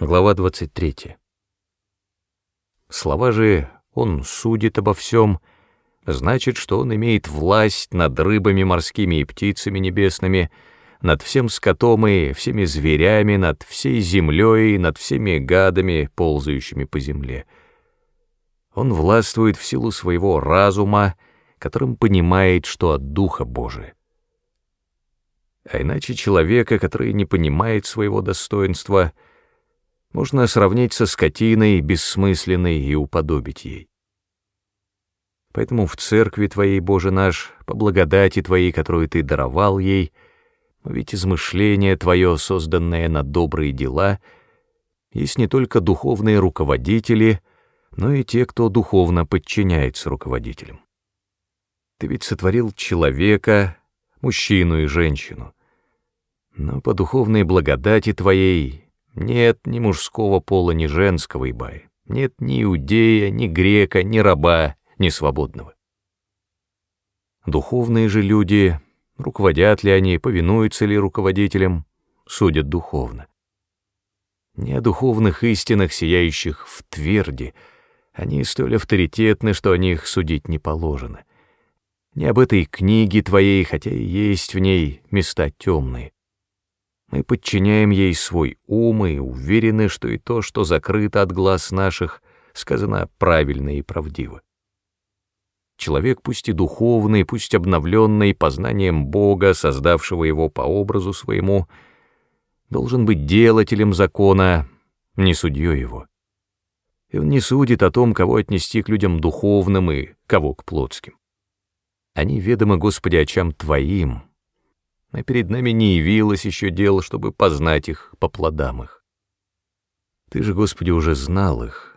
Глава 23. Слова же «он судит обо всем» значит, что он имеет власть над рыбами морскими и птицами небесными, над всем скотом и всеми зверями, над всей землей, над всеми гадами, ползающими по земле. Он властвует в силу своего разума, которым понимает, что от Духа Божия. А иначе человека, который не понимает своего достоинства — можно сравнить со скотиной, бессмысленной, и уподобить ей. Поэтому в церкви Твоей, Боже наш, по благодати Твоей, которую Ты даровал ей, ведь измышление Твое, созданное на добрые дела, есть не только духовные руководители, но и те, кто духовно подчиняется руководителям. Ты ведь сотворил человека, мужчину и женщину, но по духовной благодати Твоей нет ни мужского пола, ни женского, Ибай. Нет ни иудея, ни грека, ни раба, ни свободного. Духовные же люди, руководят ли они, повинуются ли руководителям, судят духовно. Не о духовных истинах, сияющих в тверди, они столь авторитетны, что о них судить не положено. Не об этой книге твоей, хотя и есть в ней места темные. Мы подчиняем ей свой ум и уверены, что и то, что закрыто от глаз наших, сказано правильно и правдиво. Человек, пусть и духовный, пусть обновленный познанием Бога, создавшего его по образу своему, должен быть делателем закона, не судьей его. И он не судит о том, кого отнести к людям духовным и кого к плотским. Они ведомы, Господи, очам Твоим, а перед нами не явилось еще дело, чтобы познать их по плодам их. Ты же, Господи, уже знал их.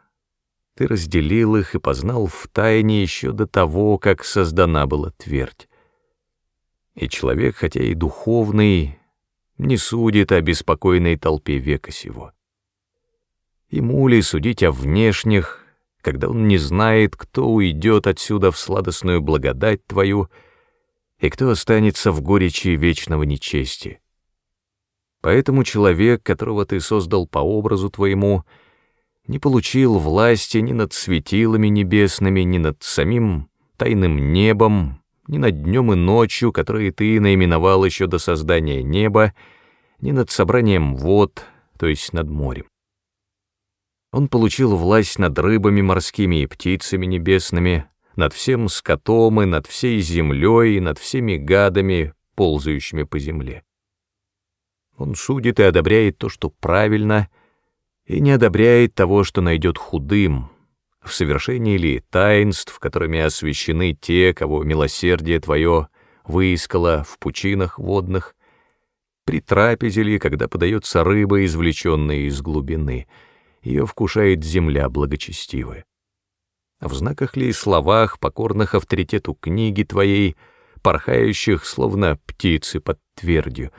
Ты разделил их и познал в тайне еще до того, как создана была твердь. И человек, хотя и духовный, не судит о беспокойной толпе века сего. Ему ли судить о внешних, когда он не знает, кто уйдет отсюда в сладостную благодать Твою, — и кто останется в горечи вечного нечести. Поэтому человек, которого ты создал по образу твоему, не получил власти ни над светилами небесными, ни над самим тайным небом, ни над днем и ночью, которые ты наименовал еще до создания неба, ни над собранием вод, то есть над морем. Он получил власть над рыбами морскими и птицами небесными, над всем скотом и над всей землей и над всеми гадами, ползающими по земле. Он судит и одобряет то, что правильно, и не одобряет того, что найдет худым, в совершении ли таинств, которыми освящены те, кого милосердие твое выискало в пучинах водных, при трапезе ли, когда подается рыба, извлеченная из глубины, ее вкушает земля благочестивая в знаках ли и словах, покорных авторитету книги твоей, порхающих, словно птицы под твердью,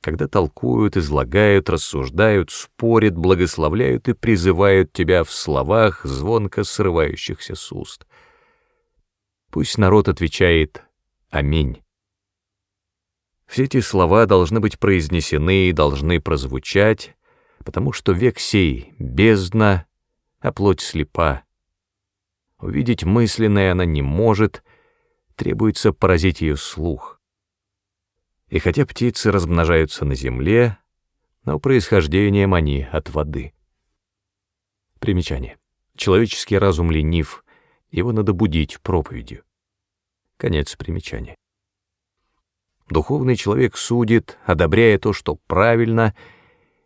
когда толкуют, излагают, рассуждают, спорят, благословляют и призывают тебя в словах, звонко срывающихся с уст. Пусть народ отвечает «Аминь». Все эти слова должны быть произнесены и должны прозвучать, потому что век сей — бездна, а плоть слепа, Увидеть мысленное она не может, требуется поразить ее слух. И хотя птицы размножаются на земле, но происхождением они от воды. Примечание. Человеческий разум ленив, его надо будить проповедью. Конец примечания. Духовный человек судит, одобряя то, что правильно,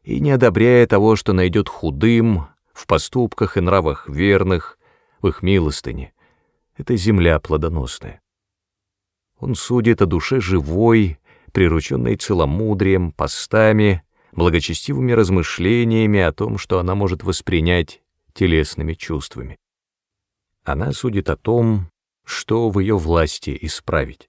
и не одобряя того, что найдет худым, в поступках и нравах верных, их милостыне. Это земля плодоносная. Он судит о душе живой, прирученной целомудрием, постами, благочестивыми размышлениями о том, что она может воспринять телесными чувствами. Она судит о том, что в ее власти исправить.